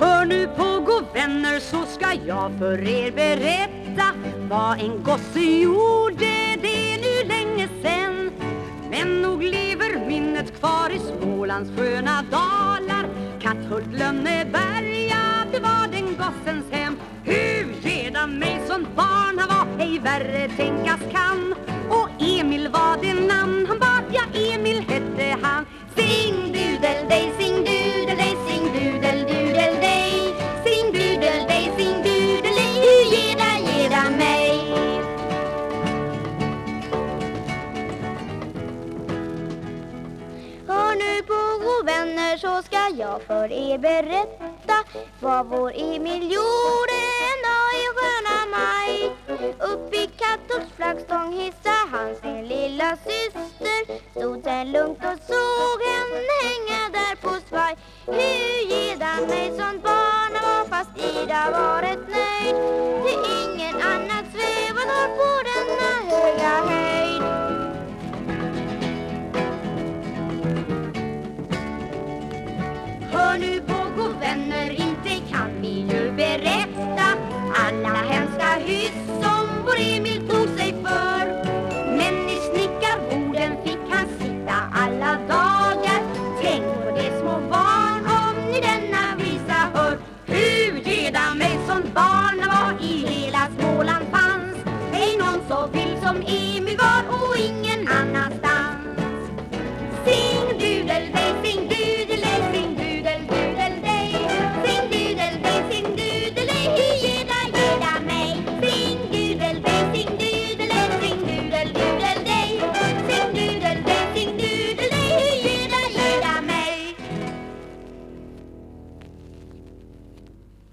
Hör nu på gå vänner så ska jag för er berätta vad en gosse gjorde, det är nu länge sen. Men nog lever minnet kvar i Smålands sköna dalar. Katthult, Lönneberga, det var den gossens hem. Hur gedan mig som barn han var, ej värre tänkas kan. Nu på god vänner så ska jag för er berätta vad vår Emil gjorde en dag i sköna maj. Upp i Katthults flaggstång hissade han sin lilla syster. Stod sen lugnt och såg henne hänga där på svaj. Hur ger mig sånt barn var fast Ida var ett nöjd. Det Hör nu på gå vänner, inte kan vi ju berätta alla hemska hyss som vår Emil tog sig för. Men i snickarborden fick han sitta alla dagar. Tänk på de små barn om ni denna visa hör. Hur geda mig som barn var i hela Småland fanns. Ej någon så vild som Emil